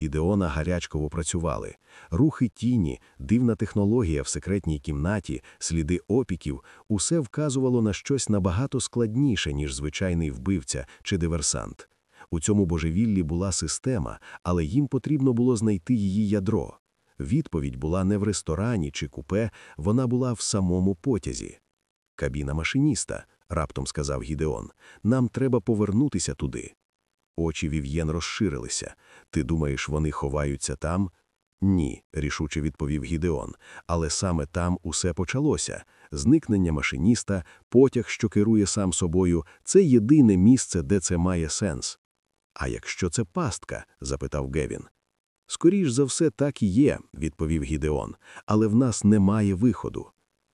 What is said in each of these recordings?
Ідеона гарячково працювали. Рухи тіні, дивна технологія в секретній кімнаті, сліди опіків усе вказувало на щось набагато складніше, ніж звичайний вбивця чи диверсант. У цьому божевіллі була система, але їм потрібно було знайти її ядро. Відповідь була не в ресторані чи купе, вона була в самому потязі. Кабіна машиніста, раптом сказав Гідеон, нам треба повернутися туди. Очі Вів'єн розширилися. Ти думаєш, вони ховаються там? Ні, рішуче відповів Гідеон. Але саме там усе почалося. Зникнення машиніста, потяг, що керує сам собою, це єдине місце, де це має сенс. А якщо це пастка? запитав Гевін. Скоріш за все, так і є, відповів Гідеон, але в нас немає виходу.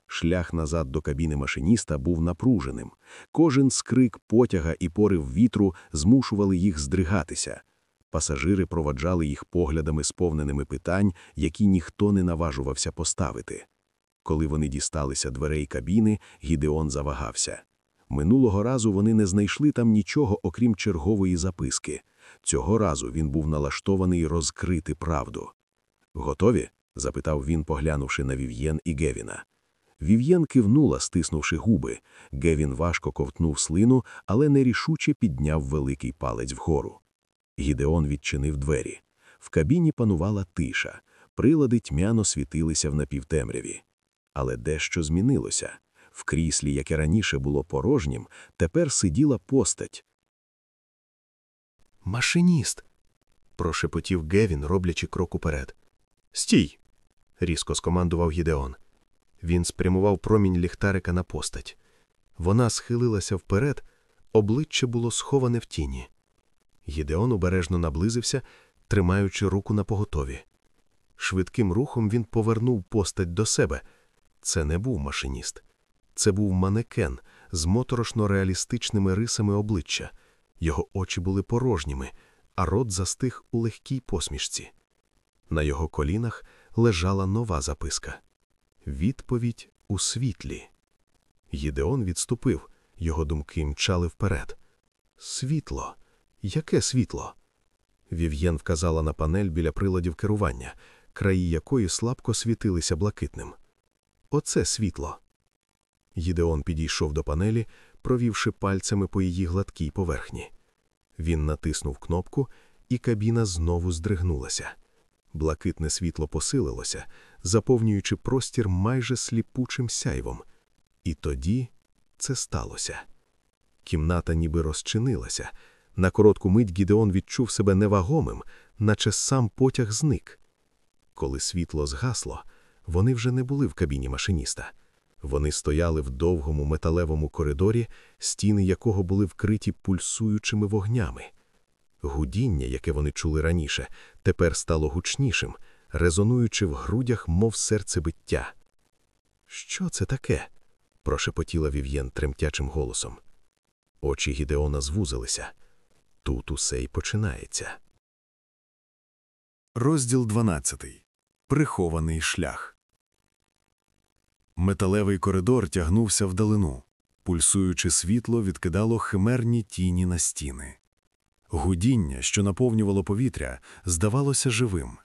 Шлях назад до кабіни машиніста був напруженим. Кожен скрик потяга і порив вітру змушували їх здригатися. Пасажири проваджали їх поглядами, сповненими питань, які ніхто не наважувався поставити. Коли вони дісталися дверей кабіни, Гідеон завагався. Минулого разу вони не знайшли там нічого, окрім чергової записки. Цього разу він був налаштований розкрити правду. Готові? запитав він, поглянувши на Вів'єн і Гевіна. Вів'єн кивнула, стиснувши губи. Гевін важко ковтнув слину, але нерішуче підняв великий палець вгору. Гідеон відчинив двері. В кабіні панувала тиша, прилади тьмяно світилися в напівтемряві. Але дещо змінилося. В кріслі, яке раніше було порожнім, тепер сиділа постать. Машиніст. прошепотів Гевін, роблячи крок уперед. Стій. різко скомандував Гідеон. Він спрямував промінь ліхтарика на постать. Вона схилилася вперед, обличчя було сховане в тіні. Гідеон обережно наблизився, тримаючи руку на поготові. Швидким рухом він повернув постать до себе. Це не був машиніст, це був манекен з моторошно реалістичними рисами обличчя. Його очі були порожніми, а рот застиг у легкій посмішці. На його колінах лежала нова записка. Відповідь у світлі. Гідеон відступив, його думки мчали вперед. Світло. Яке світло? Вів'єн вказала на панель біля приладів керування, краї якої слабко світилися блакитним. Оце світло. Гідеон підійшов до панелі, провівши пальцями по її гладкій поверхні. Він натиснув кнопку, і кабіна знову здригнулася. Блакитне світло посилилося, заповнюючи простір майже сліпучим сяйвом. І тоді це сталося. Кімната ніби розчинилася. На коротку мить Гідеон відчув себе невагомим, наче сам потяг зник. Коли світло згасло, вони вже не були в кабіні машиніста. Вони стояли в довгому металевому коридорі, стіни якого були вкриті пульсуючими вогнями. Гудіння, яке вони чули раніше, тепер стало гучнішим, резонуючи в грудях, мов серцебиття. Що це таке? прошепотіла Вів'єн тремтячим голосом. Очі Гідеона звузилися. Тут усе й починається. Розділ 12. Прихований шлях. Металевий коридор тягнувся вдалину. Пульсуючи світло, відкидало химерні тіні на стіни. Гудіння, що наповнювало повітря, здавалося живим.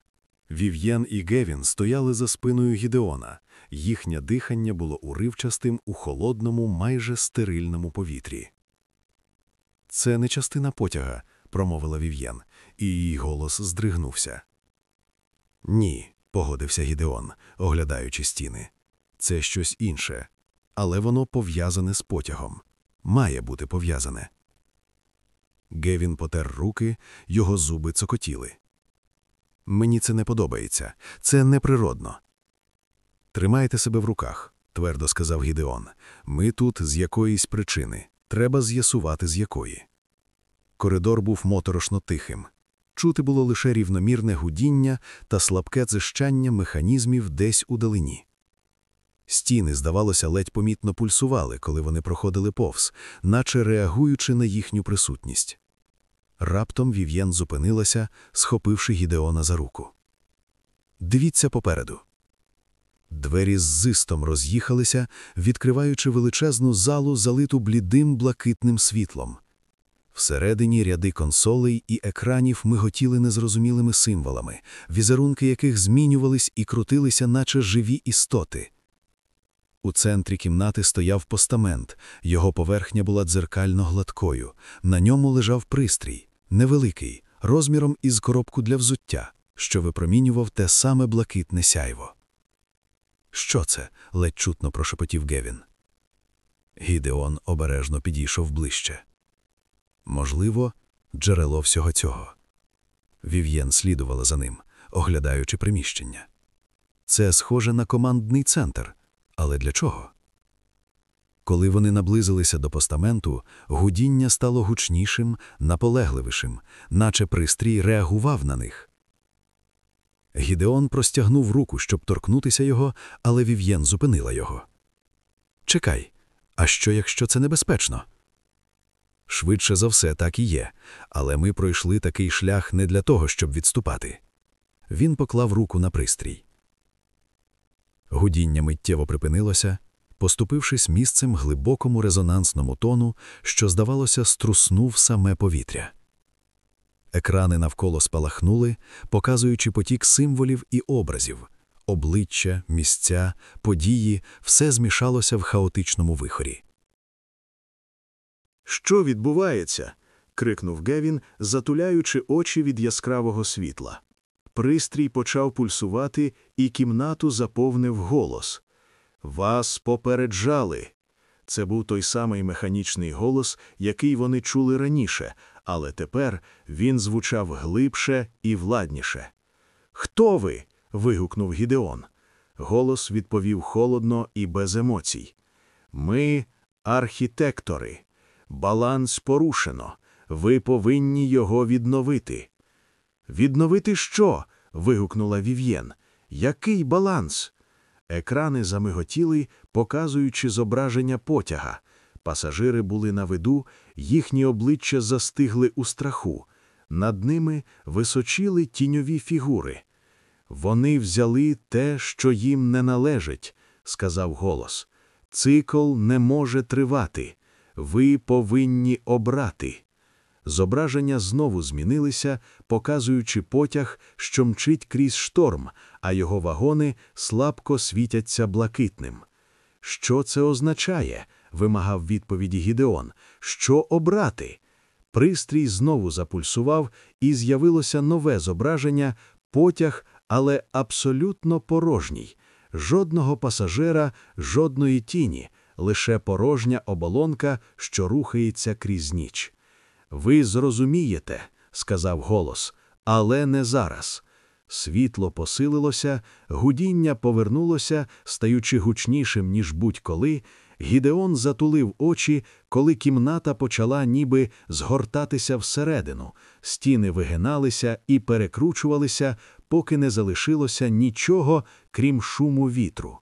Вів'єн і Гевін стояли за спиною Гідеона, їхнє дихання було уривчастим у холодному, майже стерильному повітрі. Це не частина потяга, промовила Вів'єн, і її голос здригнувся. Ні, погодився Гідеон, оглядаючи стіни. Це щось інше, але воно пов'язане з потягом. Має бути пов'язане. Гевін потер руки, його зуби цокотіли. Мені це не подобається, це неприродно. Тримайте себе в руках, твердо сказав Гідеон. Ми тут з якоїсь причини. Треба з'ясувати, з якої. Коридор був моторошно тихим. Чути було лише рівномірне гудіння та слабке дзищання механізмів десь у далині. Стіни, здавалося, ледь помітно пульсували, коли вони проходили повз, наче реагуючи на їхню присутність. Раптом Вів'єн зупинилася, схопивши Гідеона за руку. Дивіться попереду. Двері з зистом роз'їхалися, відкриваючи величезну залу, залиту блідим блакитним світлом. Всередині ряди консолей і екранів миготіли незрозумілими символами, візерунки яких змінювались і крутилися, наче живі істоти. У центрі кімнати стояв постамент, його поверхня була дзеркально гладкою. На ньому лежав пристрій, невеликий, розміром із коробку для взуття, що випромінював те саме блакитне сяйво. Що це? ледь чутно прошепотів Гевін. Гідеон обережно підійшов ближче. Можливо, джерело всього цього. Вів'єн слідувала за ним, оглядаючи приміщення. Це схоже на командний центр. Але для чого? Коли вони наблизилися до постаменту, гудіння стало гучнішим, наполегливішим, наче пристрій реагував на них. Гідеон простягнув руку, щоб торкнутися його, але Вів'єн зупинила його. Чекай, а що, якщо це небезпечно? Швидше за все, так і є, але ми пройшли такий шлях не для того, щоб відступати. Він поклав руку на пристрій. Гудіння миттєво припинилося, поступившись місцем глибокому резонансному тону, що, здавалося, струснув саме повітря. Екрани навколо спалахнули, показуючи потік символів і образів. Обличчя, місця, події все змішалося в хаотичному вихорі. Що відбувається? крикнув Гевін, затуляючи очі від яскравого світла. Пристрій почав пульсувати, і кімнату заповнив голос. Вас попереджали. Це був той самий механічний голос, який вони чули раніше, але тепер він звучав глибше і владніше. Хто ви? вигукнув Гідеон. Голос відповів холодно і без емоцій. Ми архітектори. Баланс порушено. Ви повинні його відновити. Відновити що? вигукнула Вів'єн. Який баланс? Екрани замиготіли, показуючи зображення потяга. Пасажири були на виду, їхні обличчя застигли у страху. Над ними височили тіньові фігури. Вони взяли те, що їм не належить, сказав голос. Цикл не може тривати. Ви повинні обрати. Зображення знову змінилися, показуючи потяг, що мчить крізь шторм, а його вагони слабко світяться блакитним. Що це означає? вимагав відповіді Гідеон. Що обрати? Пристрій знову запульсував, і з'явилося нове зображення, потяг, але абсолютно порожній. Жодного пасажира, жодної тіні, лише порожня оболонка, що рухається крізь ніч. Ви зрозумієте, сказав голос, але не зараз. Світло посилилося, гудіння повернулося, стаючи гучнішим, ніж будь-коли. Гідеон затулив очі, коли кімната почала ніби згортатися всередину, стіни вигиналися і перекручувалися, поки не залишилося нічого, крім шуму вітру.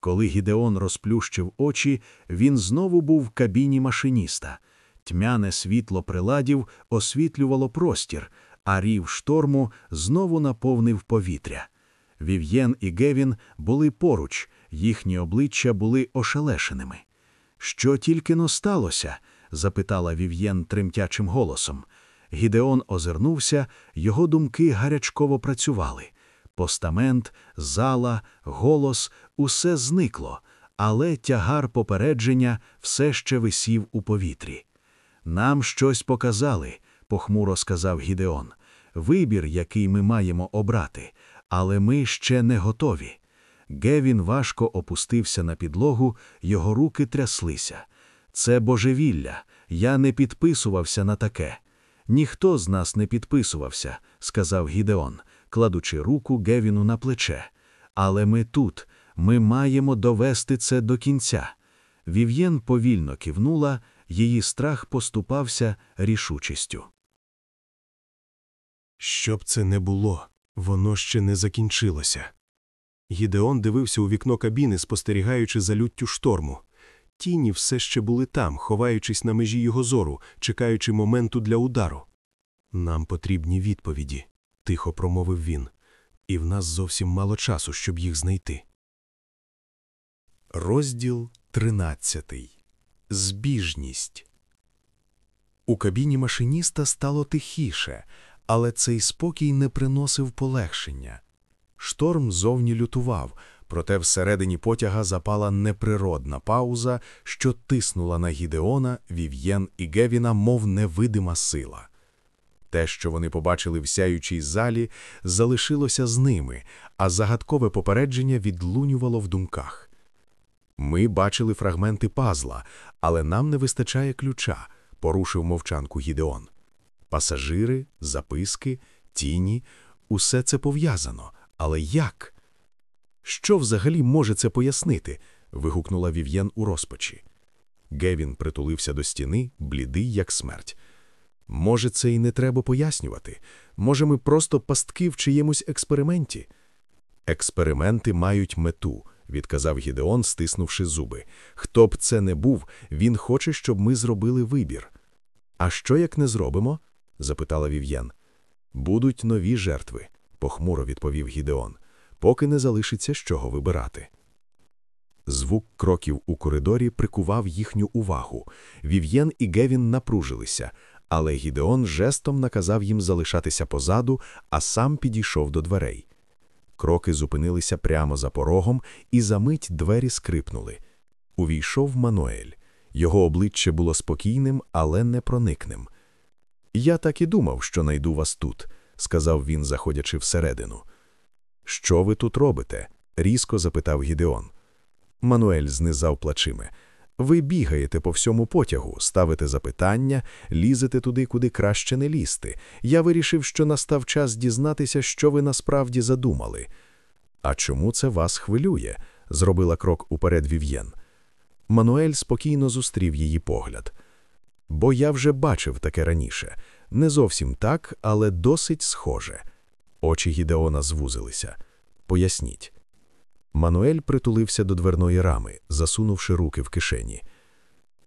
Коли Гідеон розплющив очі, він знову був в кабіні машиніста. Тьмяне світло приладів освітлювало простір, а рів шторму знову наповнив повітря. Вів'єн і Гевін були поруч, їхні обличчя були ошелешеними. Що тільки но сталося? запитала Вів'єн тремтячим голосом. Гідеон озирнувся, його думки гарячково працювали. Постамент, зала, голос усе зникло, але тягар попередження все ще висів у повітрі. Нам щось показали, похмуро сказав Гідеон. Вибір, який ми маємо обрати, але ми ще не готові. Гевін важко опустився на підлогу, його руки тряслися. Це божевілля, я не підписувався на таке. Ніхто з нас не підписувався, сказав Гідеон, кладучи руку Гевіну на плече. Але ми тут, ми маємо довести це до кінця. Вів'єн повільно кивнула, її страх поступався рішучістю. Щоб це не було, воно ще не закінчилося. Гідеон дивився у вікно кабіни, спостерігаючи за люттю шторму. Тіні все ще були там, ховаючись на межі його зору, чекаючи моменту для удару. Нам потрібні відповіді, тихо промовив він, і в нас зовсім мало часу, щоб їх знайти. Розділ тринадцятий. Збіжність. У кабіні машиніста стало тихіше, але цей спокій не приносив полегшення. Шторм зовні лютував, проте всередині потяга запала неприродна пауза, що тиснула на Гідеона, Вів'єн і Гевіна, мов невидима сила. Те, що вони побачили в сяючій залі, залишилося з ними, а загадкове попередження відлунювало в думках. Ми бачили фрагменти пазла, але нам не вистачає ключа, порушив мовчанку Гідеон. Пасажири, записки, тіні усе це пов'язано. Але як? Що взагалі може це пояснити? вигукнула Вів'єн у розпачі. Гевін притулився до стіни, блідий, як смерть. Може, це і не треба пояснювати. Може, ми просто пастки в чиємусь експерименті. Експерименти мають мету, відказав Гідеон, стиснувши зуби. Хто б це не був, він хоче, щоб ми зробили вибір. А що як не зробимо? Запитала Вів'єн. Будуть нові жертви, похмуро відповів Гідеон, поки не залишиться з чого вибирати. Звук кроків у коридорі прикував їхню увагу. Вів'єн і Гевін напружилися, але Гідеон жестом наказав їм залишатися позаду, а сам підійшов до дверей. Кроки зупинилися прямо за порогом, і за мить двері скрипнули. Увійшов Мануель. Його обличчя було спокійним, але непроникним. Я так і думав, що найду вас тут, сказав він, заходячи всередину. Що ви тут робите? різко запитав Гідеон. Мануель знизав плачиме. Ви бігаєте по всьому потягу, ставите запитання, лізете туди, куди краще не лізти. Я вирішив, що настав час дізнатися, що ви насправді задумали. А чому це вас хвилює? зробила крок уперед Вів'єн. Мануель спокійно зустрів її погляд. Бо я вже бачив таке раніше. Не зовсім так, але досить схоже. Очі Гідеона звузилися. Поясніть. Мануель притулився до дверної рами, засунувши руки в кишені.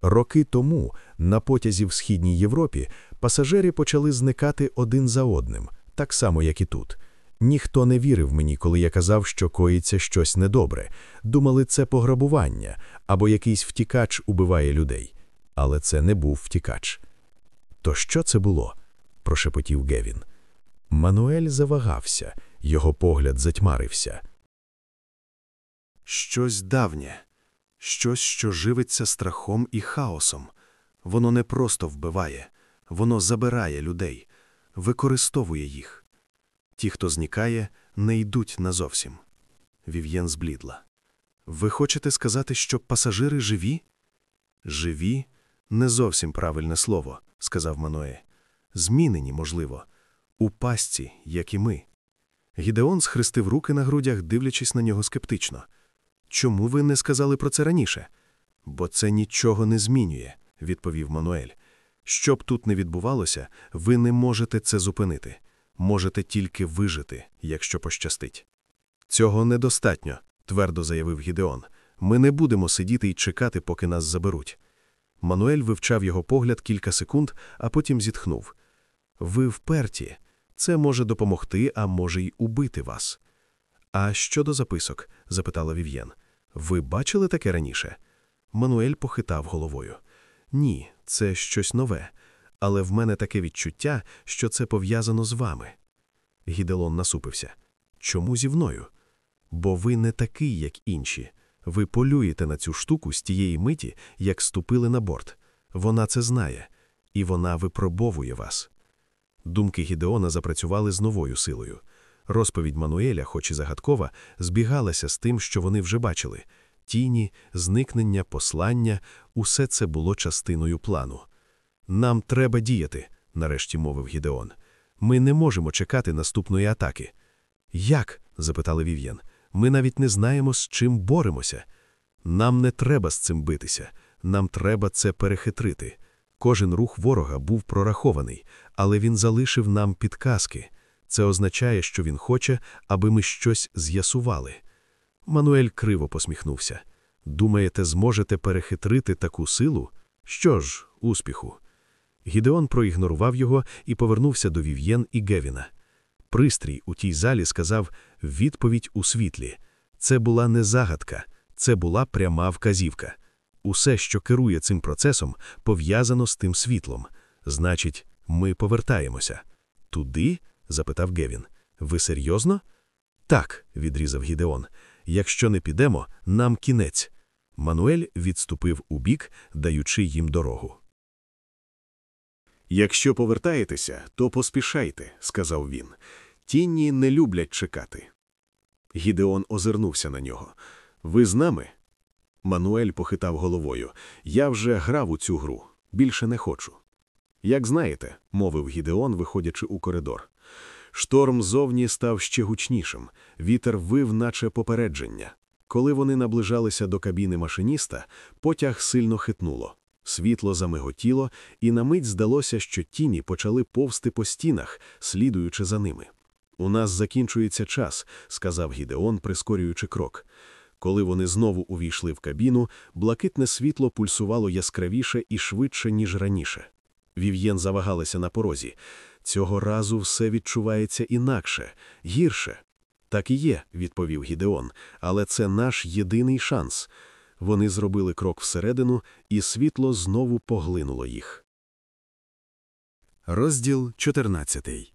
Роки тому, на потязі в Східній Європі, пасажири почали зникати один за одним, так само, як і тут. Ніхто не вірив мені, коли я казав, що коїться щось недобре. Думали, це пограбування або якийсь втікач убиває людей. Але це не був втікач. То що це було? прошепотів Гевін. Мануель завагався, його погляд затьмарився. Щось давнє, щось, що живиться страхом і хаосом. Воно не просто вбиває, воно забирає людей, використовує їх. Ті, хто зникає, не йдуть назовсім. Вів'єн зблідла. Ви хочете сказати, що пасажири живі? Живі не зовсім правильне слово, сказав Маноє. Змінені, можливо, у пастці, як і ми. Гідеон схрестив руки на грудях, дивлячись на нього скептично. Чому ви не сказали про це раніше? Бо це нічого не змінює, відповів Мануель. Що б тут не відбувалося, ви не можете це зупинити. Можете тільки вижити, якщо пощастить. Цього недостатньо, твердо заявив Гідеон. Ми не будемо сидіти і чекати, поки нас заберуть. Мануель вивчав його погляд кілька секунд, а потім зітхнув. Ви вперті. Це може допомогти, а може й убити вас. А щодо записок? запитала Вів'єн. Ви бачили таке раніше? Мануель похитав головою. Ні, це щось нове, але в мене таке відчуття, що це пов'язано з вами. Гіделон насупився. Чому зі мною? Бо ви не такий, як інші. Ви полюєте на цю штуку з тієї миті, як ступили на борт. Вона це знає, і вона випробовує вас. Думки Гідеона запрацювали з новою силою. Розповідь Мануеля, хоч і загадкова, збігалася з тим, що вони вже бачили тіні, зникнення, послання усе це було частиною плану. Нам треба діяти, нарешті мовив Гідеон. Ми не можемо чекати наступної атаки. Як? запитали Вів'єн. Ми навіть не знаємо, з чим боремося. Нам не треба з цим битися, нам треба це перехитрити. Кожен рух ворога був прорахований, але він залишив нам підказки. Це означає, що він хоче, аби ми щось з'ясували. Мануель криво посміхнувся. Думаєте, зможете перехитрити таку силу? Що ж, успіху. Гідеон проігнорував його і повернувся до Вів'єн і Гевіна. Пристрій у тій залі сказав відповідь у світлі. Це була не загадка, це була пряма вказівка. Усе, що керує цим процесом, пов'язано з тим світлом. Значить, ми повертаємося. Туди? запитав Гевін. Ви серйозно? Так, відрізав Гідеон. Якщо не підемо, нам кінець. Мануель відступив убік, даючи їм дорогу. Якщо повертаєтеся, то поспішайте, сказав він. Тінні не люблять чекати. Гідеон озирнувся на нього. Ви з нами? Мануель похитав головою. Я вже грав у цю гру. Більше не хочу. Як знаєте, мовив Гідеон, виходячи у коридор. Шторм зовні став ще гучнішим. Вітер вив, наче попередження. Коли вони наближалися до кабіни машиніста, потяг сильно хитнуло. Світло замиготіло, і на мить здалося, що тіні почали повсти по стінах, слідуючи за ними. У нас закінчується час, сказав Гідеон, прискорюючи крок. Коли вони знову увійшли в кабіну, блакитне світло пульсувало яскравіше і швидше, ніж раніше. Вів'єн завагалася на порозі. Цього разу все відчувається інакше, гірше. Так і є, відповів Гідеон, але це наш єдиний шанс. Вони зробили крок всередину, і світло знову поглинуло їх. Розділ 14.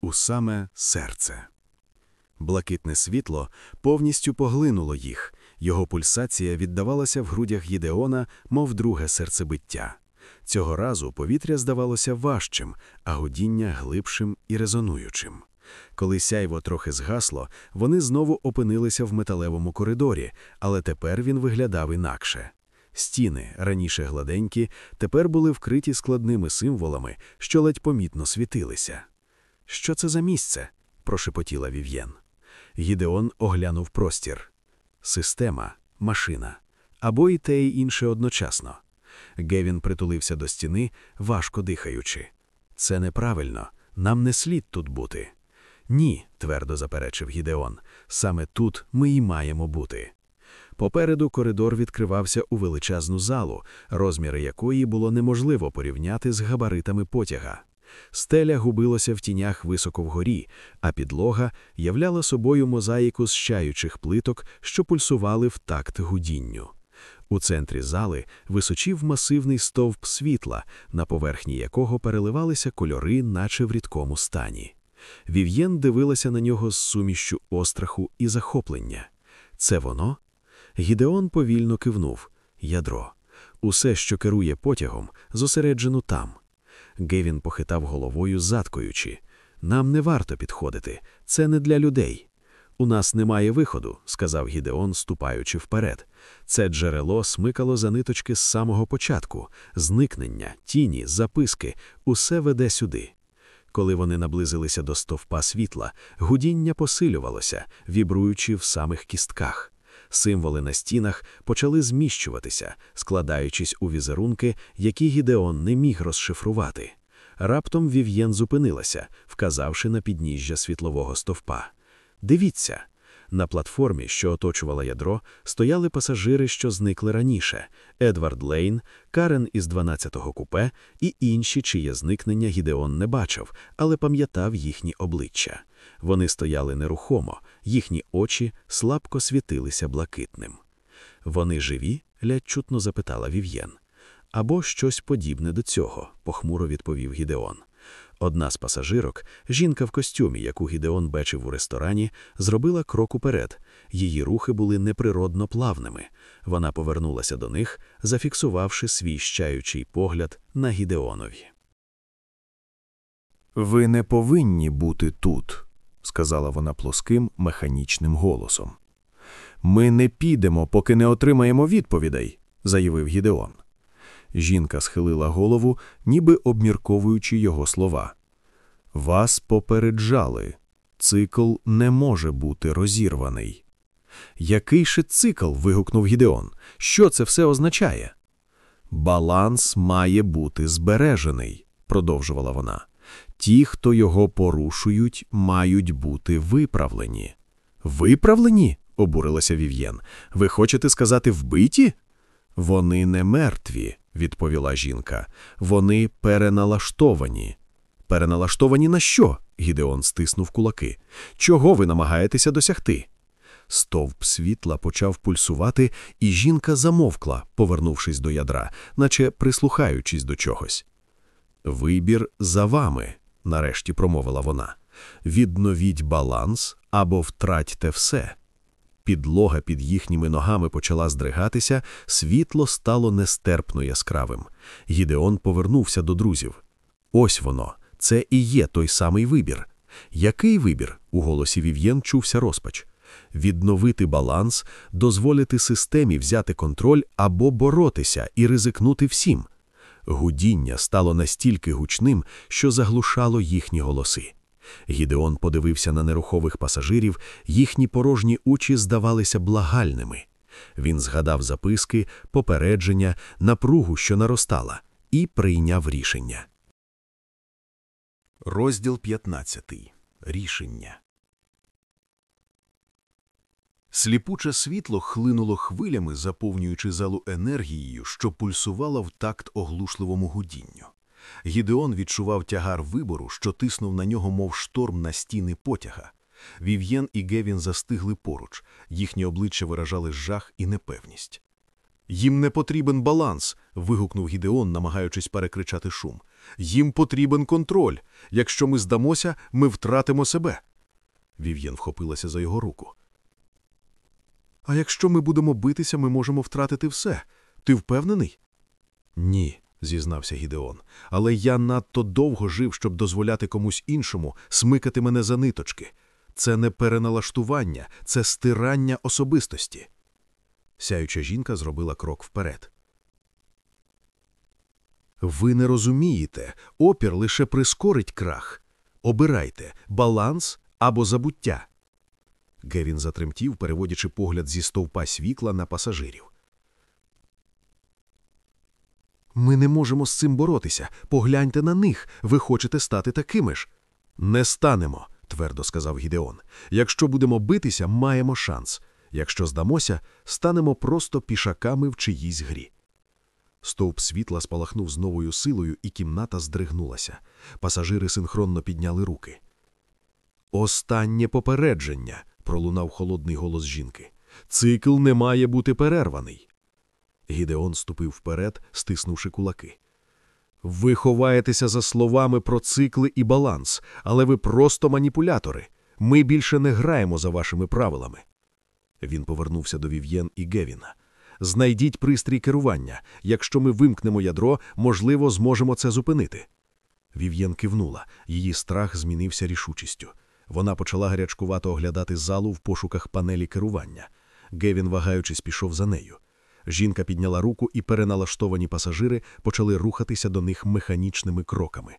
У саме серце. Блакитне світло повністю поглинуло їх, його пульсація віддавалася в грудях Гідеона, мов друге серцебиття. Цього разу повітря здавалося важчим, а гудіння глибшим і резонуючим. Коли сяйво трохи згасло, вони знову опинилися в металевому коридорі, але тепер він виглядав інакше. Стіни, раніше гладенькі, тепер були вкриті складними символами, що ледь помітно світилися. Що це за місце? прошепотіла Вів'єн. Гідеон оглянув простір. Система, машина. Або і те, і інше одночасно. Гевін притулився до стіни, важко дихаючи. Це неправильно, нам не слід тут бути. Ні, твердо заперечив Гідеон. Саме тут ми й маємо бути. Попереду коридор відкривався у величезну залу, розміри якої було неможливо порівняти з габаритами потяга. Стеля губилася в тінях високо вгорі, а підлога являла собою мозаїку з щаючих плиток, що пульсували в такт гудінню. У центрі зали височів масивний стовп світла, на поверхні якого переливалися кольори, наче в рідкому стані. Вів'єн дивилася на нього з сумішчю остраху і захоплення. Це воно? Гідеон повільно кивнув ядро. Усе, що керує потягом, зосереджено там. Гевін похитав головою, заткуючи. Нам не варто підходити, це не для людей. У нас немає виходу, сказав Гідеон, ступаючи вперед. Це джерело смикало за ниточки з самого початку, зникнення, тіні, записки, усе веде сюди. Коли вони наблизилися до стовпа світла, гудіння посилювалося, вібруючи в самих кістках. Символи на стінах почали зміщуватися, складаючись у візерунки, які Гідеон не міг розшифрувати. Раптом Вів'єн зупинилася, вказавши на підніжжя світлового стовпа. Дивіться. На платформі, що оточувала ядро, стояли пасажири, що зникли раніше: Едвард Лейн, Карен із 12-го купе і інші, чиє зникнення Гідеон не бачив, але пам'ятав їхні обличчя. Вони стояли нерухомо, їхні очі слабко світилися блакитним. Вони живі? лядь чутно запитала Вів'єн. Або щось подібне до цього, похмуро відповів Гідеон. Одна з пасажирок, жінка в костюмі, яку Гідеон бачив у ресторані, зробила крок уперед. Її рухи були неприродно плавними. Вона повернулася до них, зафіксувавши свій щаючий погляд на Гідеонові. Ви не повинні бути тут, сказала вона плоским механічним голосом. Ми не підемо, поки не отримаємо відповідей, заявив Гідеон. Жінка схилила голову, ніби обмірковуючи його слова. Вас попереджали. Цикл не може бути розірваний. Який ще цикл? вигукнув Гідеон. Що це все означає? Баланс має бути збережений, продовжувала вона. Ті, хто його порушують, мають бути виправлені. Виправлені? обурилася Вів'єн. Ви хочете сказати вбиті? Вони не мертві, відповіла жінка. Вони переналаштовані. Переналаштовані на що? Гідеон стиснув кулаки. Чого ви намагаєтеся досягти? Стовп світла почав пульсувати, і жінка замовкла, повернувшись до ядра, наче прислухаючись до чогось. Вибір за вами, нарешті промовила вона. Відновіть баланс або втратьте все. Підлога під їхніми ногами почала здригатися, світло стало нестерпно яскравим. Гідеон повернувся до друзів. Ось воно, це і є той самий вибір. Який вибір? У голосі Вів'єн чувся розпач. Відновити баланс, дозволити системі взяти контроль або боротися і ризикнути всім. Гудіння стало настільки гучним, що заглушало їхні голоси. Гідеон подивився на нерухових пасажирів, їхні порожні очі здавалися благальними. Він згадав записки, попередження, напругу, що наростала, і прийняв рішення. Розділ 15. Рішення. Сліпуче світло хлинуло хвилями, заповнюючи залу енергією, що пульсувала в такт оглушливому гудінню. Гідеон відчував тягар вибору, що тиснув на нього, мов шторм на стіни потяга. Вів'єн і Гевін застигли поруч, їхні обличчя виражали жах і непевність. Їм не потрібен баланс. вигукнув Гідеон, намагаючись перекричати шум. Їм потрібен контроль. Якщо ми здамося, ми втратимо себе. Вів'єн вхопилася за його руку. А якщо ми будемо битися, ми можемо втратити все. Ти впевнений? Ні, зізнався Гідеон. Але я надто довго жив, щоб дозволяти комусь іншому смикати мене за ниточки. Це не переналаштування, це стирання особистості. Сяюча жінка зробила крок вперед. Ви не розумієте, опір лише прискорить крах. Обирайте баланс або забуття. Гевін затремтів, переводячи погляд зі стовпа світла на пасажирів. Ми не можемо з цим боротися. Погляньте на них. Ви хочете стати такими ж. Не станемо, твердо сказав Гідеон. Якщо будемо битися, маємо шанс. Якщо здамося, станемо просто пішаками в чиїсь грі. Стовп світла спалахнув з новою силою, і кімната здригнулася. Пасажири синхронно підняли руки. Останнє попередження, пролунав холодний голос жінки. Цикл не має бути перерваний. Гідеон ступив вперед, стиснувши кулаки. Ви ховаєтеся за словами про цикли і баланс, але ви просто маніпулятори. Ми більше не граємо за вашими правилами. Він повернувся до Вів'єн і Гевіна. Знайдіть пристрій керування. Якщо ми вимкнемо ядро, можливо, зможемо це зупинити. Вів'єн кивнула, її страх змінився рішучістю. Вона почала гарячкувато оглядати залу в пошуках панелі керування. Гевін, вагаючись, пішов за нею. Жінка підняла руку, і переналаштовані пасажири почали рухатися до них механічними кроками.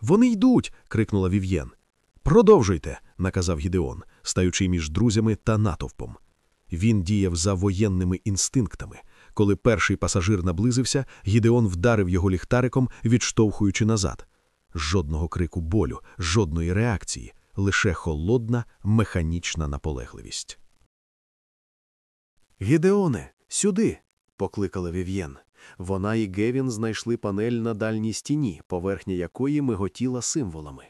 Вони йдуть. крикнула Вів'єн. Продовжуйте, наказав Гідеон, стаючи між друзями та натовпом. Він діяв за воєнними інстинктами. Коли перший пасажир наблизився, Гідеон вдарив його ліхтариком, відштовхуючи назад. Жодного крику болю, жодної реакції, лише холодна, механічна наполегливість. Гідеоне, сюди. покликала Вів'єн. Вона і Гевін знайшли панель на дальній стіні, поверхня якої миготіла символами.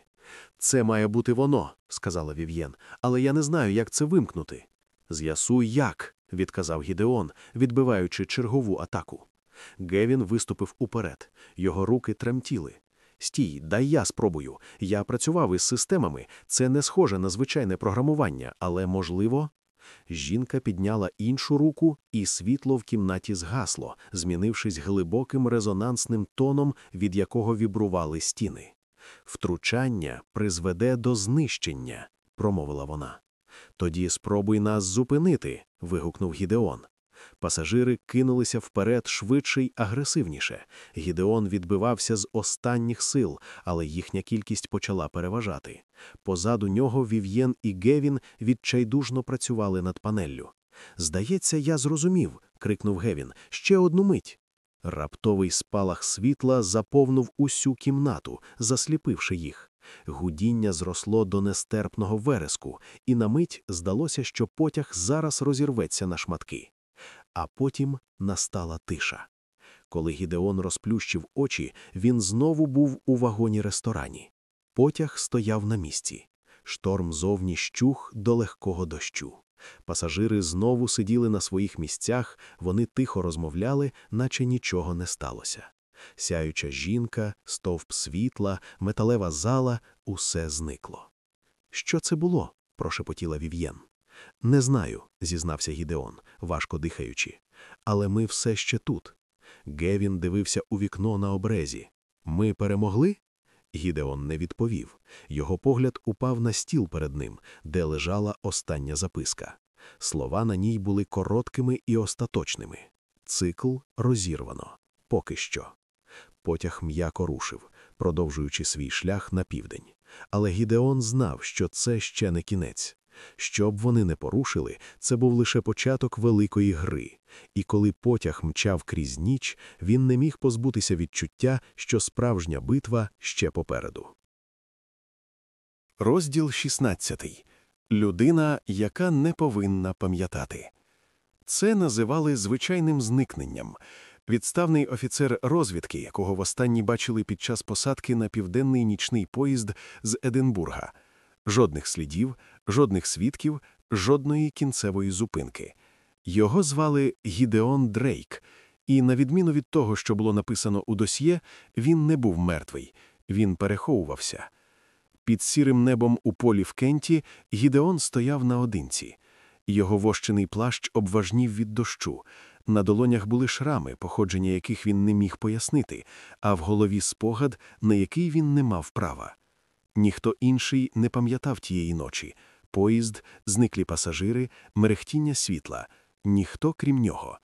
Це має бути воно, сказала Вів'єн, але я не знаю, як це вимкнути. З'ясуй, як, відказав Гідеон, відбиваючи чергову атаку. Гевін виступив уперед, його руки тремтіли. Стій, дай я спробую. Я працював із системами. Це не схоже на звичайне програмування, але можливо. Жінка підняла іншу руку, і світло в кімнаті згасло, змінившись глибоким резонансним тоном, від якого вібрували стіни. Втручання призведе до знищення, промовила вона. Тоді спробуй нас зупинити. вигукнув Гідеон. Пасажири кинулися вперед швидше й агресивніше. Гідеон відбивався з останніх сил, але їхня кількість почала переважати. Позаду нього Вів'єн і Гевін відчайдужно працювали над панеллю. Здається, я зрозумів. крикнув Гевін. Ще одну мить. Раптовий спалах світла заповнив усю кімнату, засліпивши їх. Гудіння зросло до нестерпного вереску, і на мить здалося, що потяг зараз розірветься на шматки. А потім настала тиша. Коли Гідеон розплющив очі, він знову був у вагоні ресторані. Потяг стояв на місці. Шторм зовні щух до легкого дощу. Пасажири знову сиділи на своїх місцях, вони тихо розмовляли, наче нічого не сталося. Сяюча жінка, стовп світла, металева зала — усе зникло. Що це було? прошепотіла Вів'єн. Не знаю, зізнався Гідеон, важко дихаючи. Але ми все ще тут. Гевін дивився у вікно на обрезі. Ми перемогли? Гідеон не відповів. Його погляд упав на стіл перед ним, де лежала остання записка. Слова на ній були короткими і остаточними. Цикл розірвано. Поки що. Потяг м'яко рушив, продовжуючи свій шлях на південь. Але Гідеон знав, що це ще не кінець. Щоб вони не порушили, це був лише початок великої гри, і коли потяг мчав крізь ніч, він не міг позбутися відчуття, що справжня битва ще попереду. Розділ 16. Людина, яка не повинна пам'ятати. Це називали звичайним зникненням. Відставний офіцер розвідки, якого востаннє бачили під час посадки на південний нічний поїзд з Единбурга. Жодних слідів, жодних свідків, жодної кінцевої зупинки. Його звали Гідеон Дрейк, і, на відміну від того, що було написано у досьє, він не був мертвий, він переховувався. Під сірим небом у полі в Кенті Гідеон стояв наодинці. Його вощений плащ обважнів від дощу. На долонях були шрами, походження яких він не міг пояснити, а в голові спогад, на який він не мав права. Ніхто інший не пам'ятав тієї ночі поїзд, зниклі пасажири, мерехтіння світла, ніхто крім нього.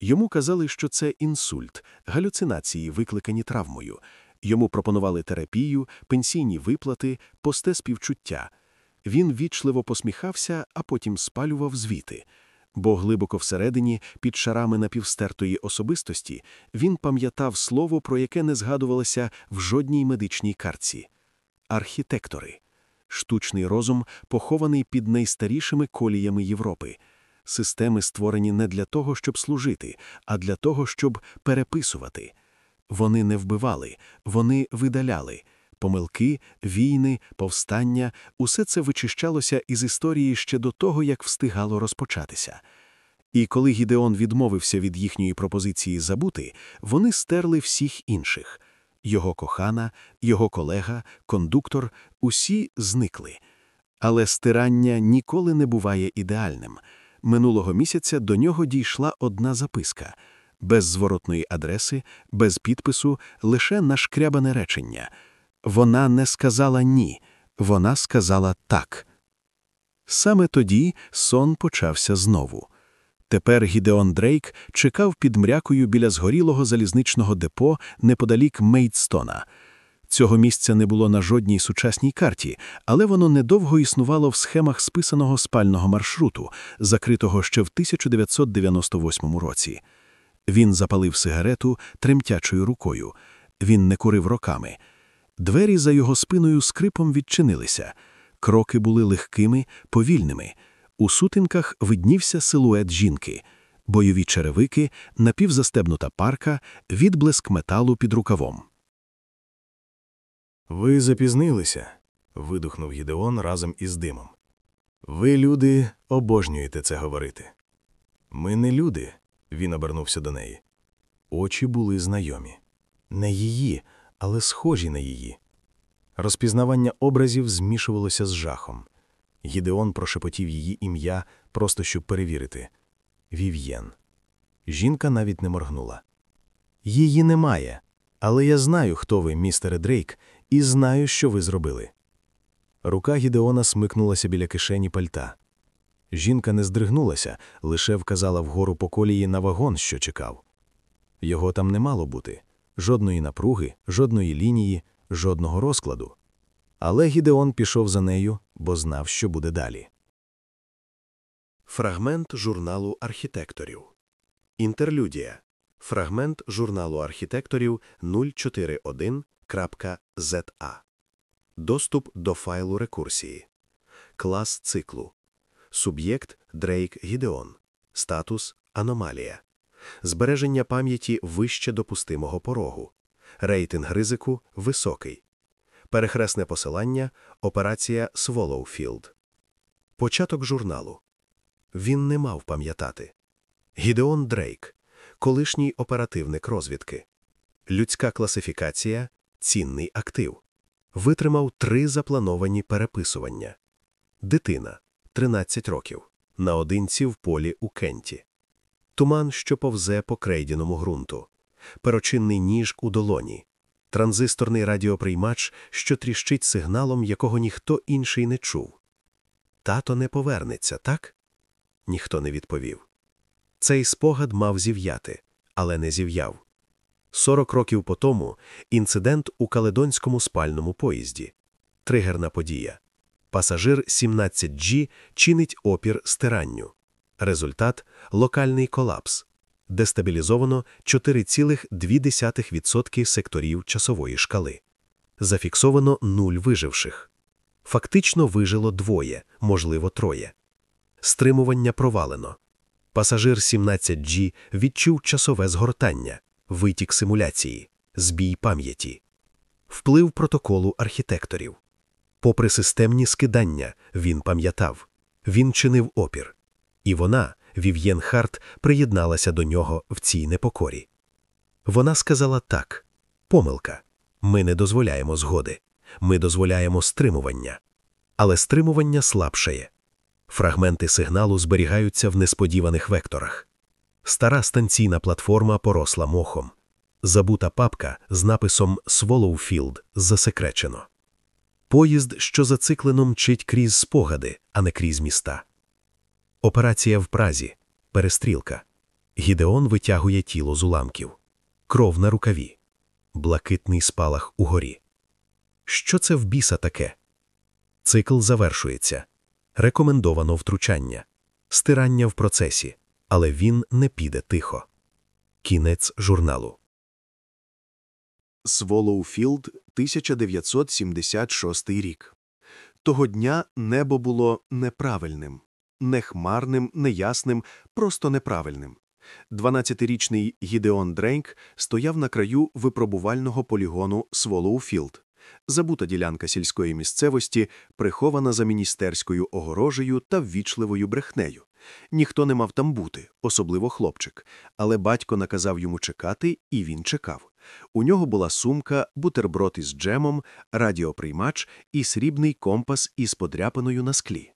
Йому казали, що це інсульт, галюцинації, викликані травмою. Йому пропонували терапію, пенсійні виплати, посте співчуття. Він вічливо посміхався, а потім спалював звіти. Бо глибоко всередині, під шарами напівстертої особистості, він пам'ятав слово, про яке не згадувалося в жодній медичній картці архітектори, штучний розум, похований під найстарішими коліями Європи, системи, створені не для того, щоб служити, а для того, щоб переписувати. Вони не вбивали, вони видаляли. Помилки, війни, повстання усе це вичищалося із історії ще до того, як встигало розпочатися. І коли Гідеон відмовився від їхньої пропозиції забути, вони стерли всіх інших. Його кохана, його колега, кондуктор усі зникли. Але стирання ніколи не буває ідеальним. Минулого місяця до нього дійшла одна записка без зворотної адреси, без підпису, лише нашкрябане речення. Вона не сказала ні, вона сказала так. Саме тоді сон почався знову. Тепер Гідеон Дрейк чекав під мрякою біля згорілого залізничного депо неподалік Мейдстона. Цього місця не було на жодній сучасній карті, але воно недовго існувало в схемах списаного спального маршруту, закритого ще в 1998 році. Він запалив сигарету тремтячою рукою. Він не курив роками. Двері за його спиною скрипом відчинилися. Кроки були легкими, повільними. У сутинках виднівся силует жінки, бойові черевики, напівзастебнута парка, відблиск металу під рукавом. Ви запізнилися, видухнув Гідеон разом із димом. Ви, люди, обожнюєте це говорити. Ми не люди, він обернувся до неї. Очі були знайомі. Не її, але схожі на її. Розпізнавання образів змішувалося з жахом. Гідеон прошепотів її ім'я, просто щоб перевірити. Вів'єн. Жінка навіть не моргнула. Її немає, але я знаю, хто ви, містере Дрейк, і знаю, що ви зробили. Рука Гідеона смикнулася біля кишені пальта. Жінка не здригнулася, лише вказала вгору по колії на вагон, що чекав. Його там не мало бути жодної напруги, жодної лінії, жодного розкладу. Але Гідеон пішов за нею, бо знав, що буде далі. Фрагмент журналу архітекторів. Інтерлюдія. Фрагмент журналу архітекторів 041.za. Доступ до файлу рекурсії. Клас циклу. Суб'єкт Дрейк Гідеон. Статус Аномалія. Збереження пам'яті вище допустимого порогу. Рейтинг ризику високий. Перехресне посилання Операція Сволоуфілд. Початок журналу. Він не мав пам'ятати. Гідеон Дрейк, колишній оперативник розвідки. Людська класифікація цінний актив. Витримав три заплановані переписування. Дитина 13 років. Наодинці в полі у Кенті. Туман, що повзе по крейдяному ґрунту. Перочинний ніж у долоні. Транзисторний радіоприймач, що тріщить сигналом, якого ніхто інший не чув. Тато не повернеться, так? Ніхто не відповів. Цей спогад мав зів'яти, але не зів'яв. Сорок років по тому інцидент у каледонському спальному поїзді. Тригерна подія. Пасажир 17G чинить опір стиранню. Результат – локальний колапс. Дестабілізовано 4,2% секторів часової шкали. Зафіксовано нуль виживших. Фактично вижило двоє, можливо, троє. Стримування провалено. Пасажир 17G відчув часове згортання, витік симуляції, збій пам'яті. Вплив протоколу архітекторів. Попри системні скидання, він пам'ятав. Він чинив опір. І вона, Вів'єн Харт, приєдналася до нього в цій непокорі. Вона сказала так: помилка. Ми не дозволяємо згоди. Ми дозволяємо стримування. Але стримування слабшає. Фрагменти сигналу зберігаються в несподіваних векторах. Стара станційна платформа поросла мохом. Забута папка з написом «Swallowfield» засекречено. Поїзд, що зациклено мчить крізь спогади, а не крізь міста. Операція в Празі. Перестрілка. Гідеон витягує тіло з уламків. Кров на рукаві. Блакитний спалах угорі. Що це в біса таке? Цикл завершується. Рекомендовано втручання. Стирання в процесі. Але він не піде тихо. Кінець журналу. Сволоуфілд, 1976 рік. Того дня небо було неправильним, не хмарним, неясним, просто неправильним. 12-річний Гідеон Дрейк стояв на краю випробувального полігону Сволоуфілд. Забута ділянка сільської місцевості, прихована за міністерською огорожею та ввічливою брехнею. Ніхто не мав там бути, особливо хлопчик, але батько наказав йому чекати, і він чекав. У нього була сумка, бутерброд із джемом, радіоприймач і срібний компас із подряпиною на склі.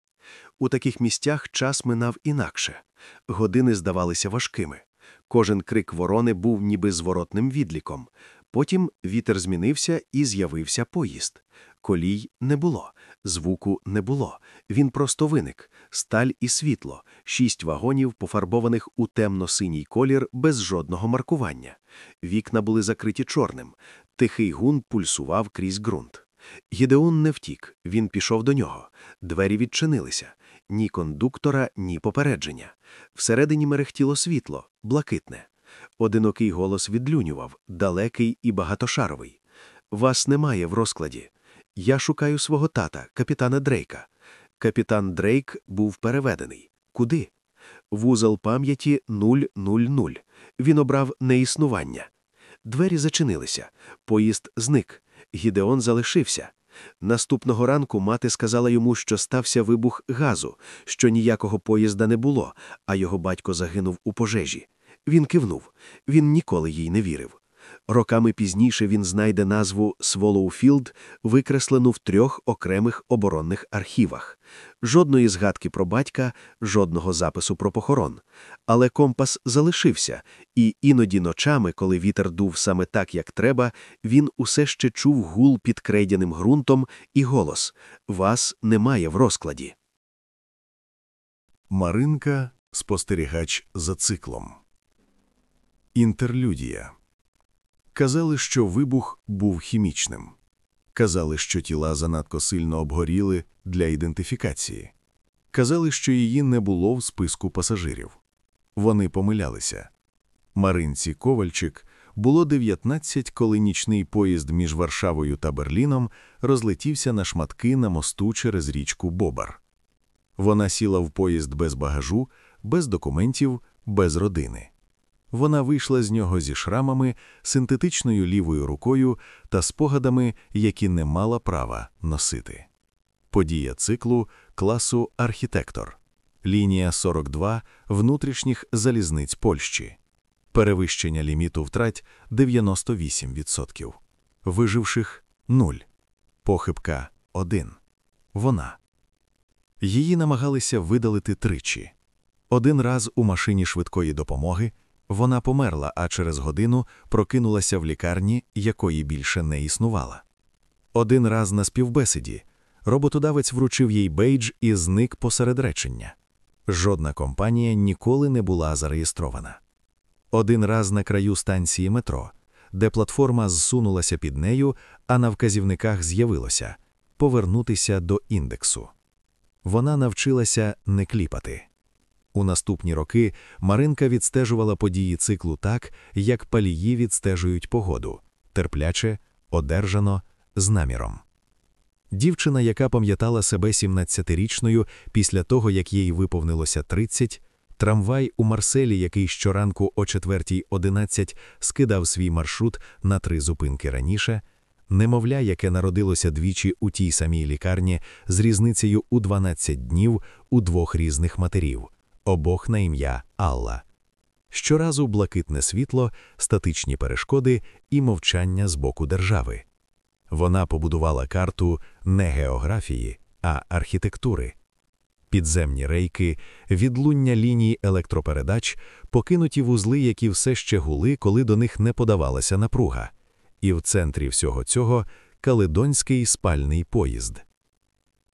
У таких місцях час минав інакше. Години здавалися важкими. Кожен крик ворони був ніби зворотним відліком. Потім вітер змінився і з'явився поїзд. Колій не було, звуку не було. Він просто виник сталь і світло, шість вагонів, пофарбованих у темно-синій колір без жодного маркування. Вікна були закриті чорним. Тихий гун пульсував крізь ґрунт. Гідеон не втік, він пішов до нього. Двері відчинилися. Ні кондуктора, ні попередження. Всередині мерехтіло світло, блакитне. Одинокий голос відлюнював, далекий і багатошаровий. Вас немає в розкладі. Я шукаю свого тата, капітана Дрейка. Капітан Дрейк був переведений. Куди? Вузол пам'яті 000. Він обрав неіснування. Двері зачинилися. Поїзд зник. Гідеон залишився. Наступного ранку мати сказала йому, що стався вибух газу, що ніякого поїзда не було, а його батько загинув у пожежі. Він кивнув. Він ніколи їй не вірив. Роками пізніше він знайде назву Сволоуфілд, викреслену в трьох окремих оборонних архівах. Жодної згадки про батька, жодного запису про похорон. Але компас залишився, і іноді ночами, коли вітер дув саме так, як треба, він усе ще чув гул під крейдяним ґрунтом і голос Вас немає в розкладі. Маринка спостерігач за циклом. Інтерлюдія. Казали, що вибух був хімічним. Казали, що тіла занадто сильно обгоріли для ідентифікації. Казали, що її не було в списку пасажирів. Вони помилялися. Маринці Ковальчик було 19, коли нічний поїзд між Варшавою та Берліном розлетівся на шматки на мосту через річку Бобар. Вона сіла в поїзд без багажу, без документів, без родини. Вона вийшла з нього зі шрамами, синтетичною лівою рукою та спогадами, які не мала права носити. Подія циклу класу архітектор. Лінія 42 внутрішніх залізниць Польщі. Перевищення ліміту втрать 98%. Виживших 0. Похибка 1. Вона. Її намагалися видалити тричі. Один раз у машині швидкої допомоги вона померла, а через годину прокинулася в лікарні, якої більше не існувала. Один раз на співбесіді роботодавець вручив їй бейдж і зник посеред речення. Жодна компанія ніколи не була зареєстрована. Один раз на краю станції метро, де платформа зсунулася під нею, а на вказівниках з'явилося повернутися до індексу. Вона навчилася не кліпати. У наступні роки Маринка відстежувала події циклу так, як палії відстежують погоду терпляче, одержано, з наміром. Дівчина, яка пам'ятала себе 17-річною після того, як їй виповнилося 30, трамвай у Марселі, який щоранку о 4.11 скидав свій маршрут на три зупинки раніше, немовля, яке народилося двічі у тій самій лікарні з різницею у 12 днів у двох різних матерів, обох на ім'я Алла. Щоразу блакитне світло, статичні перешкоди і мовчання з боку держави. Вона побудувала карту не географії, а архітектури. Підземні рейки, відлуння ліній електропередач, покинуті вузли, які все ще гули, коли до них не подавалася напруга. І в центрі всього цього каледонський спальний поїзд.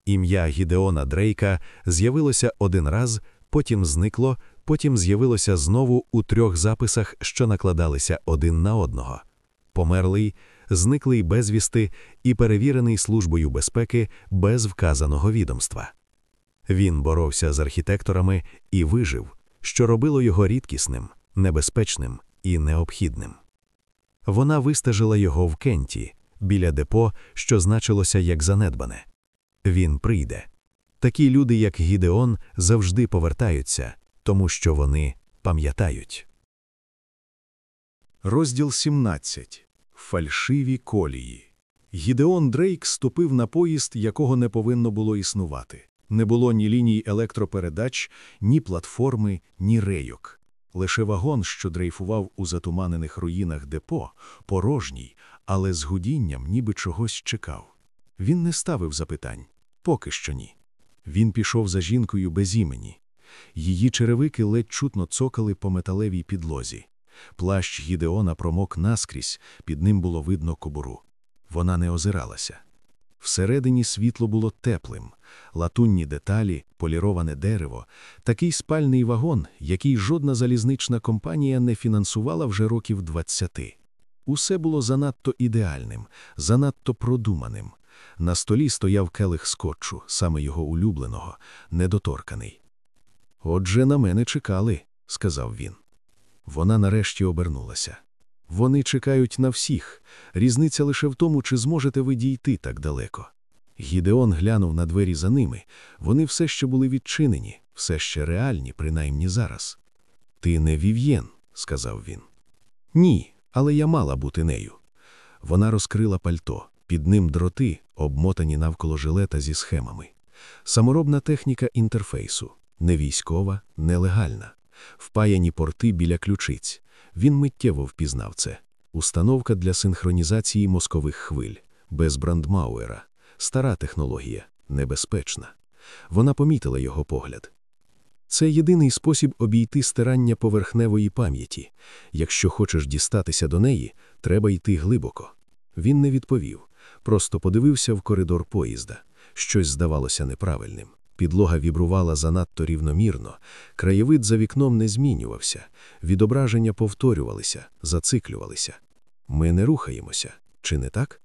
Ім'я Гідеона Дрейка з'явилося один раз, потім зникло, потім з'явилося знову у трьох записах, що накладалися один на одного. Померлий, зниклий безвісти і перевірений службою безпеки без вказаного відомства. Він боровся з архітекторами і вижив, що робило його рідкісним, небезпечним і необхідним. Вона вистежила його в Кенті, біля депо, що значилося як занедбане. Він прийде. Такі люди, як Гідеон, завжди повертаються, тому що вони пам'ятають. Розділ 17. Фальшиві колії. Гідеон Дрейк ступив на поїзд, якого не повинно було існувати. Не було ні ліній електропередач, ні платформи, ні рейок. Лише вагон, що дрейфував у затуманених руїнах депо, порожній, але з гудінням ніби чогось чекав. Він не ставив запитань. Поки що ні. Він пішов за жінкою без імені. Її черевики ледь чутно цокали по металевій підлозі. Плащ Гідеона промок наскрізь, під ним було видно кобуру. Вона не озиралася. Всередині світло було теплим, латунні деталі, поліроване дерево, такий спальний вагон, який жодна залізнична компанія не фінансувала вже років 20. Усе було занадто ідеальним, занадто продуманим. На столі стояв келих скотчу, саме його улюбленого, недоторканий. Отже, на мене чекали, сказав він. Вона нарешті обернулася. Вони чекають на всіх. Різниця лише в тому, чи зможете ви дійти так далеко. Гідеон глянув на двері за ними. Вони все ще були відчинені, все ще реальні, принаймні зараз. Ти не Вів'єн, сказав він. Ні, але я мала бути нею. Вона розкрила пальто, під ним дроти, обмотані навколо жилета зі схемами. Саморобна техніка інтерфейсу, не військова, нелегальна. Впаяні порти біля ключиць. Він миттєво впізнав це. Установка для синхронізації мозкових хвиль, без брандмауера, стара технологія, небезпечна. Вона помітила його погляд. Це єдиний спосіб обійти стирання поверхневої пам'яті. Якщо хочеш дістатися до неї, треба йти глибоко. Він не відповів, просто подивився в коридор поїзда. Щось здавалося неправильним. Підлога вібрувала занадто рівномірно, краєвид за вікном не змінювався, відображення повторювалися, зациклювалися. Ми не рухаємося, чи не так?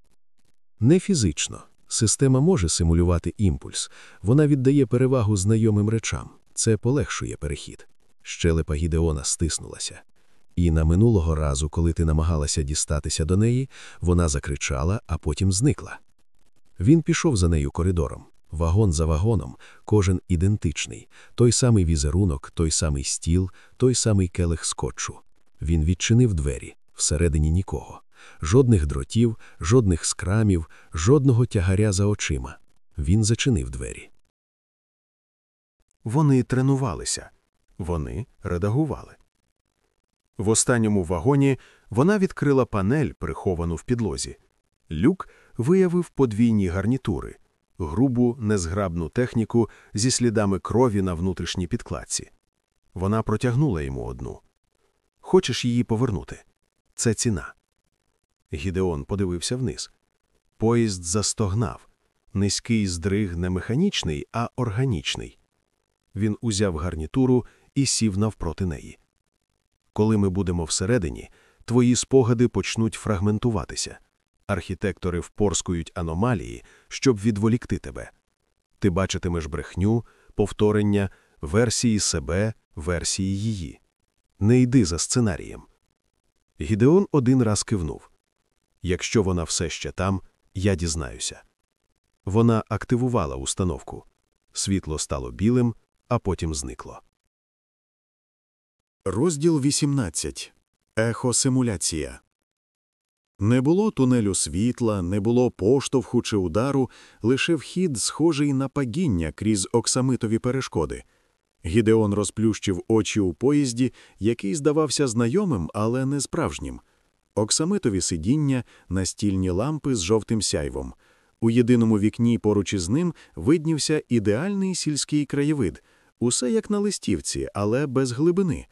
Не фізично. Система може симулювати імпульс, вона віддає перевагу знайомим речам, це полегшує перехід. Щелепа Гідеона стиснулася. І на минулого разу, коли ти намагалася дістатися до неї, вона закричала, а потім зникла. Він пішов за нею коридором. Вагон за вагоном, кожен ідентичний, той самий візерунок, той самий стіл, той самий келих скотчу. Він відчинив двері, всередині нікого. Жодних дротів, жодних скрамів, жодного тягаря за очима. Він зачинив двері. Вони тренувалися, вони редагували. В останньому вагоні вона відкрила панель, приховану в підлозі. Люк виявив подвійні гарнітури, грубу, незграбну техніку зі слідами крові на внутрішній підкладці. Вона протягнула йому одну. Хочеш її повернути? Це ціна. Гідеон подивився вниз. Поїзд застогнав. Низький здриг не механічний, а органічний. Він узяв гарнітуру і сів навпроти неї. Коли ми будемо всередині, твої спогади почнуть фрагментуватися. Архітектори впорскують аномалії, щоб відволікти тебе. Ти бачитимеш брехню, повторення, версії себе, версії її. Не йди за сценарієм. Гідеон один раз кивнув. Якщо вона все ще там, я дізнаюся. Вона активувала установку. Світло стало білим, а потім зникло. Розділ 18. Ехосимуляція. Не було тунелю світла, не було поштовху чи удару, лише вхід, схожий на падіння крізь оксамитові перешкоди. Гідеон розплющив очі у поїзді, який здавався знайомим, але не справжнім. Оксамитові сидіння, настільні лампи з жовтим сяйвом. У єдиному вікні поруч із ним виднівся ідеальний сільський краєвид, усе як на листівці, але без глибини.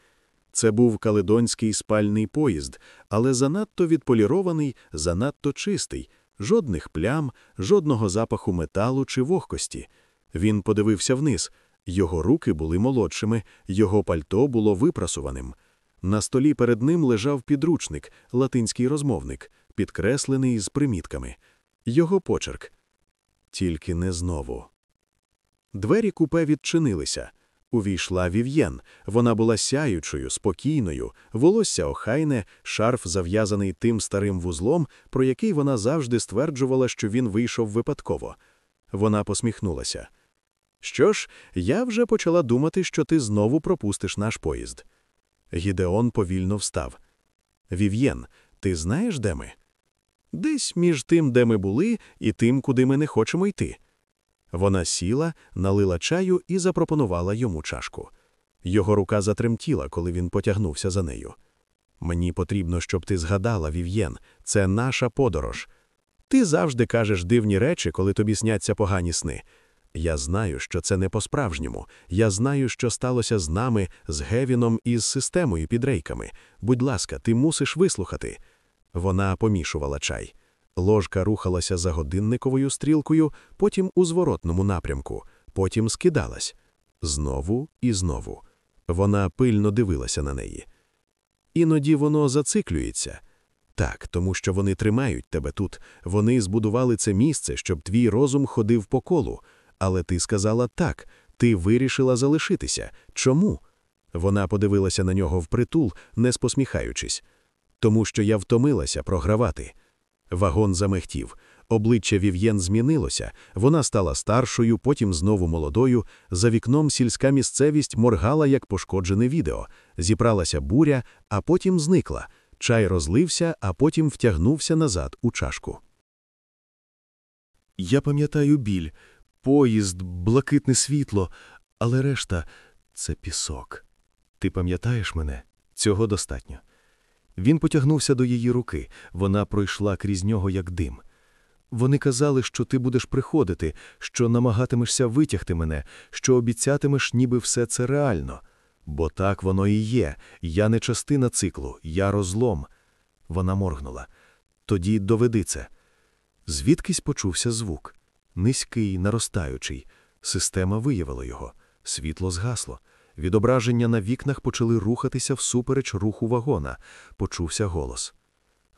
Це був каледонський спальний поїзд, але занадто відполірований, занадто чистий, жодних плям, жодного запаху металу чи вогкості. Він подивився вниз. Його руки були молодшими, його пальто було випрасуваним. На столі перед ним лежав підручник, латинський розмовник, підкреслений з примітками. Його почерк. Тільки не знову. Двері купе відчинилися. Увійшла Вів'єн. Вона була сяючою, спокійною, волосся охайне, шарф зав'язаний тим старим вузлом, про який вона завжди стверджувала, що він вийшов випадково. Вона посміхнулася. Що ж, я вже почала думати, що ти знову пропустиш наш поїзд. Гідеон повільно встав. Вів'єн, ти знаєш, де ми? Десь між тим, де ми були, і тим, куди ми не хочемо йти. Вона сіла, налила чаю і запропонувала йому чашку. Його рука затремтіла, коли він потягнувся за нею. Мені потрібно, щоб ти згадала, Вів'єн, це наша подорож. Ти завжди кажеш дивні речі, коли тобі сняться погані сни. Я знаю, що це не по-справжньому. Я знаю, що сталося з нами, з Гевіном і з системою під рейками. Будь ласка, ти мусиш вислухати. Вона помішувала чай. Ложка рухалася за годинниковою стрілкою, потім у зворотному напрямку, потім скидалась. Знову і знову. Вона пильно дивилася на неї. Іноді воно зациклюється. Так, тому що вони тримають тебе тут. Вони збудували це місце, щоб твій розум ходив по колу. Але ти сказала так, ти вирішила залишитися. Чому? Вона подивилася на нього впритул, не спосміхаючись. Тому що я втомилася програвати. Вагон замехтів. Обличчя Вів'єн змінилося, вона стала старшою, потім знову молодою. За вікном сільська місцевість моргала, як пошкоджене відео. Зібралася буря, а потім зникла. Чай розлився, а потім втягнувся назад у чашку. Я пам'ятаю біль, поїзд, блакитне світло, але решта це пісок. Ти пам'ятаєш мене? Цього достатньо. Він потягнувся до її руки, вона пройшла крізь нього, як дим. Вони казали, що ти будеш приходити, що намагатимешся витягти мене, що обіцятимеш, ніби все це реально. Бо так воно і є. Я не частина циклу, я розлом. Вона моргнула. Тоді доведи це. Звідкись почувся звук. Низький, наростаючий. Система виявила його. Світло згасло. Відображення на вікнах почали рухатися всупереч руху вагона. Почувся голос.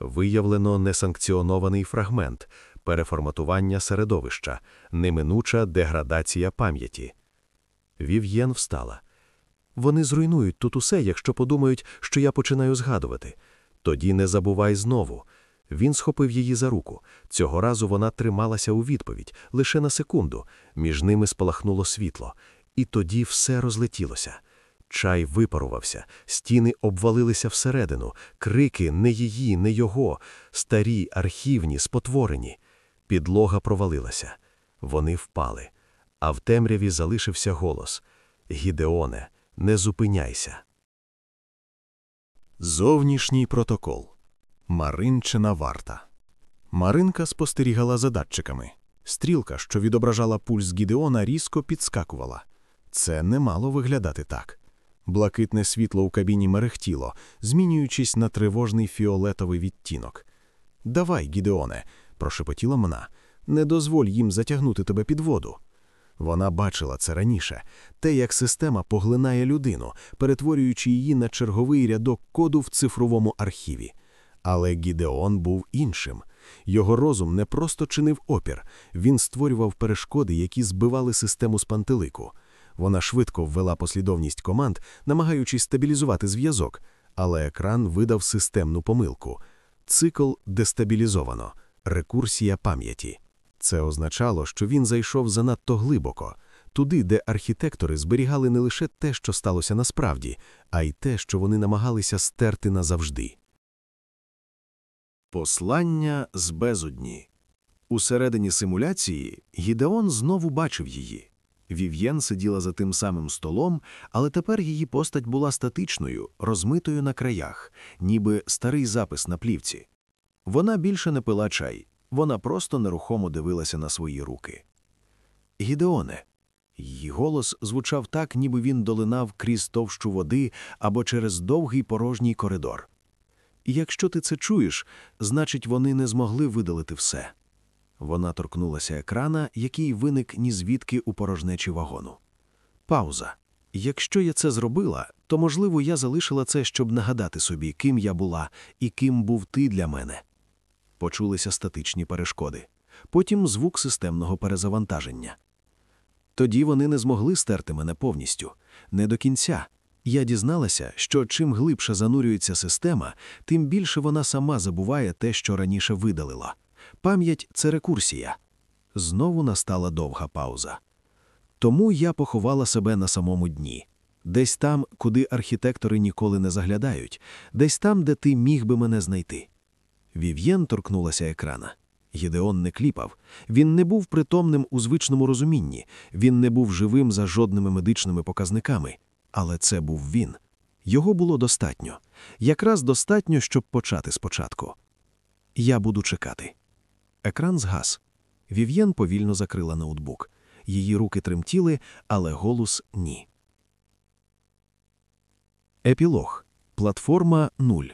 Виявлено несанкціонований фрагмент, переформатування середовища, неминуча деградація пам'яті. Вів'єн встала. Вони зруйнують тут усе, якщо подумають, що я починаю згадувати. Тоді не забувай знову. Він схопив її за руку. Цього разу вона трималася у відповідь лише на секунду. Між ними спалахнуло світло. І тоді все розлетілося. Чай випарувався, стіни обвалилися всередину, крики не її, не його, старі, архівні, спотворені. Підлога провалилася. Вони впали. А в темряві залишився голос Гідеоне, не зупиняйся. Зовнішній протокол. Маринчина варта. Маринка спостерігала за датчиками. Стрілка, що відображала пульс Гідеона, різко підскакувала. Це не мало виглядати так. Блакитне світло у кабіні мерехтіло, змінюючись на тривожний фіолетовий відтінок. Давай, Гідеоне, прошепотіла вона, не дозволь їм затягнути тебе під воду. Вона бачила це раніше, те, як система поглинає людину, перетворюючи її на черговий рядок коду в цифровому архіві. Але Гідеон був іншим. Його розум не просто чинив опір, він створював перешкоди, які збивали систему з пантелику. Вона швидко ввела послідовність команд, намагаючись стабілізувати зв'язок, але екран видав системну помилку. Цикл дестабілізовано, рекурсія пам'яті. Це означало, що він зайшов занадто глибоко, туди, де архітектори зберігали не лише те, що сталося насправді, а й те, що вони намагалися стерти назавжди. Послання з безодні. Усередині симуляції Гідеон знову бачив її. Вів'єн сиділа за тим самим столом, але тепер її постать була статичною, розмитою на краях, ніби старий запис на плівці. Вона більше не пила чай, вона просто нерухомо дивилася на свої руки. Гідеоне. Її голос звучав так, ніби він долинав крізь товщу води або через довгий порожній коридор. Якщо ти це чуєш, значить, вони не змогли видалити все. Вона торкнулася екрана, який виник ні звідки у порожнечі вагону. Пауза. Якщо я це зробила, то, можливо, я залишила це, щоб нагадати собі, ким я була і ким був ти для мене. Почулися статичні перешкоди. Потім звук системного перезавантаження. Тоді вони не змогли стерти мене повністю, не до кінця. Я дізналася, що чим глибше занурюється система, тим більше вона сама забуває те, що раніше видалила. Пам'ять це рекурсія. Знову настала довга пауза. Тому я поховала себе на самому дні, десь там, куди архітектори ніколи не заглядають, десь там, де ти міг би мене знайти. Вів'єн торкнулася екрана. Гідеон не кліпав. Він не був притомним у звичному розумінні, він не був живим за жодними медичними показниками. Але це був він. Його було достатньо. Якраз достатньо, щоб почати спочатку. Я буду чекати. Екран згас. Вів'єн повільно закрила ноутбук. Її руки тремтіли, але голос ні. Епілог. Платформа 0.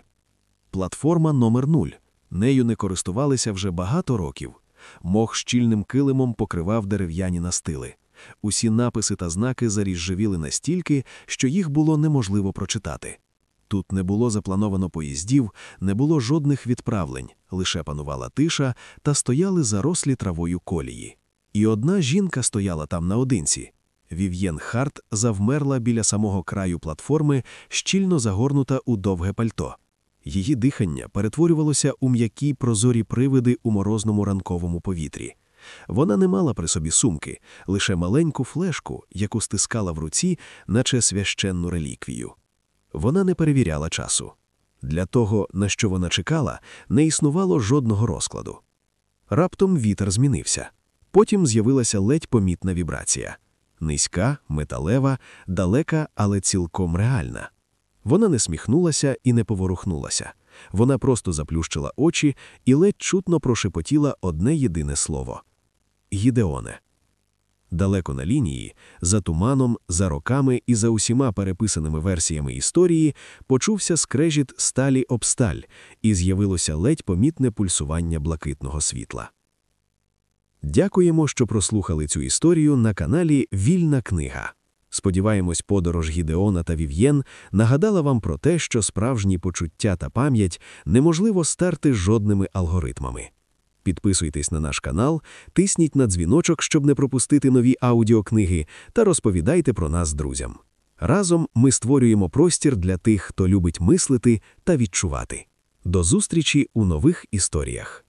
Платформа номер 0. Нею не користувалися вже багато років. Мох щільним килимом покривав дерев'яні настили. Усі написи та знаки заріжжевіли настільки, що їх було неможливо прочитати. Тут не було заплановано поїздів, не було жодних відправлень, лише панувала тиша та стояли зарослі травою колії. І одна жінка стояла там наодинці. Вів'єн Харт завмерла біля самого краю платформи, щільно загорнута у довге пальто. Її дихання перетворювалося у м'які прозорі привиди у морозному ранковому повітрі. Вона не мала при собі сумки, лише маленьку флешку, яку стискала в руці, наче священну реліквію. Вона не перевіряла часу. Для того, на що вона чекала, не існувало жодного розкладу. Раптом вітер змінився. Потім з'явилася ледь помітна вібрація. Низька, металева, далека, але цілком реальна. Вона не сміхнулася і не поворухнулася. Вона просто заплющила очі і ледь чутно прошепотіла одне єдине слово Гідеоне. Далеко на лінії, за туманом, за роками і за усіма переписаними версіями історії почувся скрежіт сталі об сталь, і з'явилося ледь помітне пульсування блакитного світла. Дякуємо, що прослухали цю історію на каналі Вільна книга. Сподіваємось, подорож Гідеона та Вів'єн нагадала вам про те, що справжні почуття та пам'ять неможливо стерти жодними алгоритмами. Підписуйтесь на наш канал, тисніть на дзвіночок, щоб не пропустити нові аудіокниги, та розповідайте про нас друзям. Разом ми створюємо простір для тих, хто любить мислити та відчувати. До зустрічі у нових історіях.